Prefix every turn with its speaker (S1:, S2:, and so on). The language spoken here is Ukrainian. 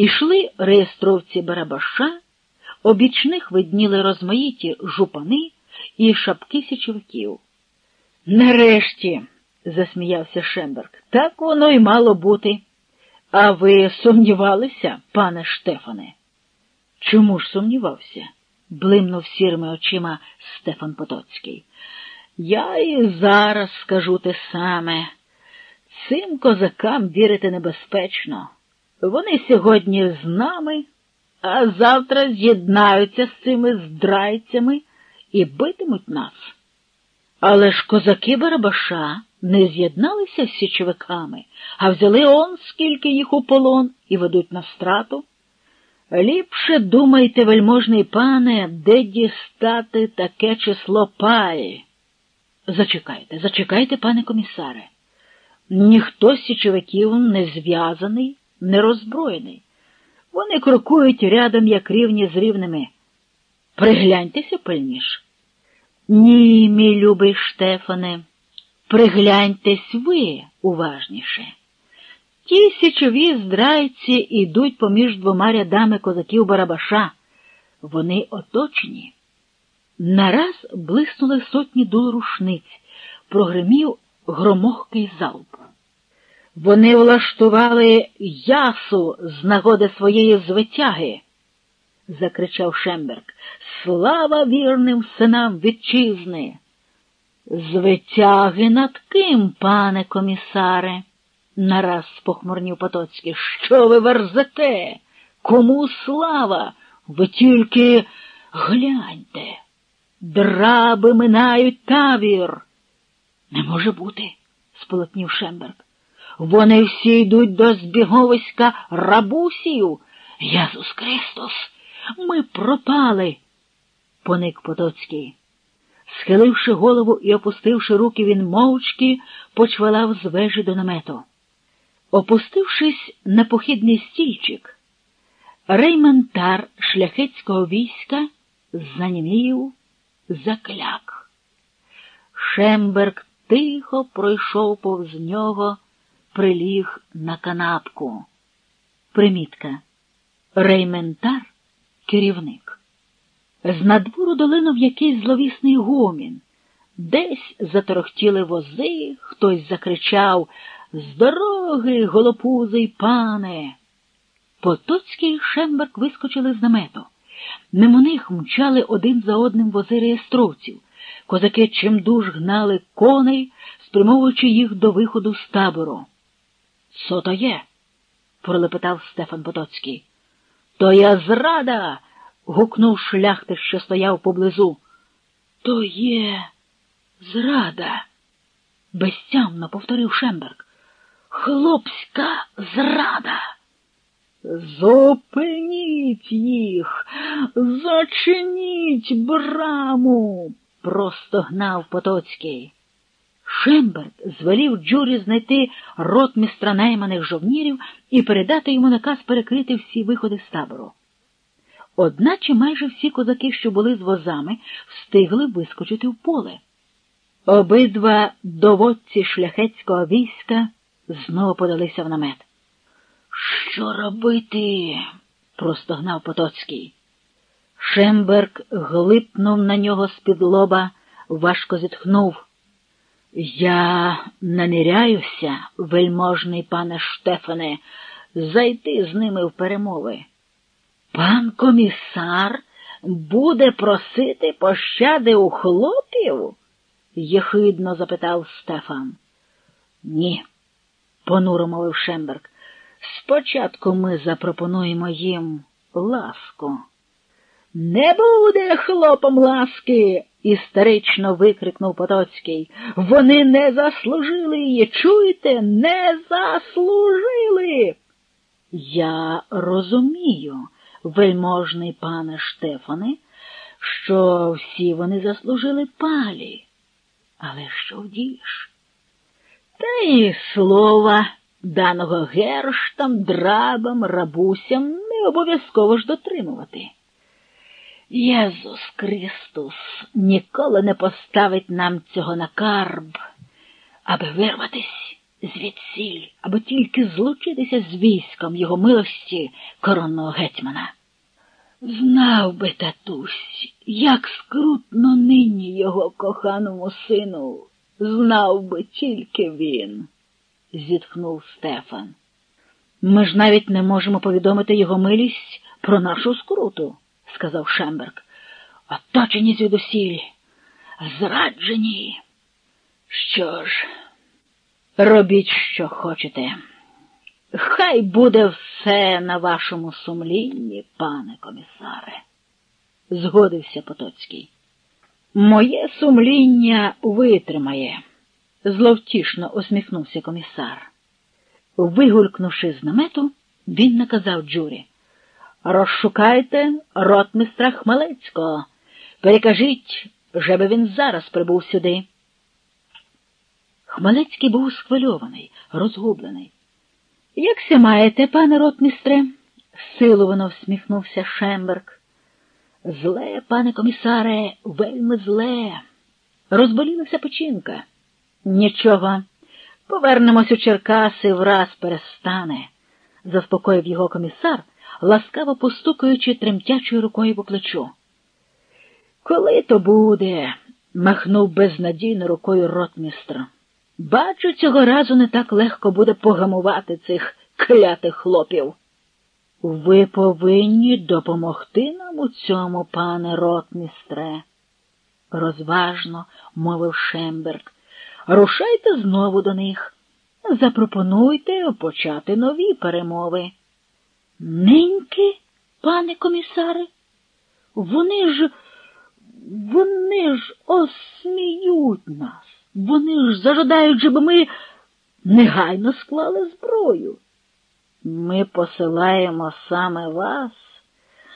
S1: Ішли реєстровці Барабаша, обічних видніли розмаїті жупани і шапки січовиків. Нарешті, засміявся Шемберг, так воно й мало бути. А ви сумнівалися, пане Штефане? Чому ж сумнівався? блимнув сірими очима Стефан Потоцький. Я і зараз скажу те саме. Цим козакам вірити небезпечно. Вони сьогодні з нами, а завтра з'єднаються з цими здрайцями і битимуть нас. Але ж козаки Барабаша не з'єдналися з січовиками, а взяли он, скільки їх у полон і ведуть на страту. Ліпше думайте, вельможний пане, де дістати таке число паї. Зачекайте, зачекайте, пане комісаре. Ніхто з січовиків не зв'язаний, не роззброєний. Вони крокують рядом, як рівні з рівними. Пригляньтеся пильніш. Ні, мій любий Штефане, пригляньтесь ви уважніше. Ті січові здрайці йдуть поміж двома рядами козаків Барабаша. Вони оточені. Нараз блиснули сотні дул рушниць, прогримів громохкий залп. Вони влаштували ясу з нагоди своєї звитяги, закричав Шемберг. Слава вірним синам вітчизни! Звитяги над ким, пане комісаре? нараз похмурнів Потоцький. Що ви верзете? Кому слава? Ви тільки гляньте. Драби минають тавір. Не може бути, сполотнів Шемберг. Вони всі йдуть до збіговиська рабусів. Язус Христос, ми пропали, поник Потоцький. Схиливши голову і опустивши руки, він мовчки почвалав з вежі до намету. Опустившись на похідний стільчик, рейментар шляхетського війська занімів закляк. Шемберг тихо пройшов повз нього, приліг на канапку. Примітка. Рейментар керівник. З надвору долинув якийсь зловісний гомін. Десь заторохтіли вози, хтось закричав З дороги, голопузий пане. Потоцький і Шемберг вискочили з намету. Мимо них мчали один за одним вози реєстровців. Козаки чимдуж гнали коней, спрямовуючи їх до виходу з табору. Що то є? пролепетав Стефан Потоцький. То я зрада. гукнув шляхтич, що стояв поблизу. То є зрада, безтямно повторив Шемберг. Хлопська зрада. Зупиніть їх, зачиніть браму, простогнав Потоцький. Шемберг звелів Джурі знайти ротмістра найманих жовнірів і передати йому наказ перекрити всі виходи з табору. Одначе майже всі козаки, що були з возами, встигли вискочити в поле. Обидва доводці шляхетського війська знову подалися в намет. Що робити? простогнав Потоцький. Шемберг глипнув на нього з-під лоба, важко зітхнув. Я наміряюся, вельможний пане Штефане, зайти з ними в перемови. Пан комісар буде просити пощади у хлопів? єхидно запитав Стефан. Ні, понуро мовив Шемберг. Спочатку ми запропонуємо їм ласку. Не буде хлопом ласки, істерично викрикнув Потоцький. Вони не заслужили її. Чуєте, не заслужили. Я розумію, вельможний пане Штефане, що всі вони заслужили палі. Але що вдієш? Та й слова даного герштам, драбам, рабусям не обов'язково ж дотримувати. Єсус Христос ніколи не поставить нам цього на карб, аби вирватись звідсіль, аби тільки злучитися з військом його милості коронного гетьмана. Знав би, татусь, як скрутно нині його коханому сину, знав би тільки він, зітхнув Стефан. Ми ж навіть не можемо повідомити його милість про нашу скруту, сказав Шемберг. Оточені звідусіль, зраджені. Що ж, робіть, що хочете. Хай буде все на вашому сумлінні, пане комісаре, згодився Потоцький. Моє сумління витримає, зловтішно усміхнувся комісар. Вигулькнувши з намету, він наказав Джурі. Розшукайте ротмистра Хмелецького. Перекажіть, жеби він зараз прибув сюди. Хмелецький був схвильований, розгублений. Якся маєте, пане ротмістре? силовано всміхнувся Шемберг. Зле, пане комісаре, вельми зле. Розболілася печінка. Нічого, повернемось у Черкаси, враз перестане, заспокоїв його комісар, ласкаво постукаючи тремтячою рукою по плечу. Коли то буде? махнув безнадійно рукою ротмістр. Бачу, цього разу не так легко буде погамувати цих клятих хлопів. Ви повинні допомогти нам у цьому, пане ротмістре, розважно мовив Шемберг. Рушайте знову до них. Запропонуйте почати нові перемови. Неньки, пане комісаре, вони ж, вони ж осміють нас. Вони ж зажадають, щоб ми негайно склали зброю. Ми посилаємо саме вас,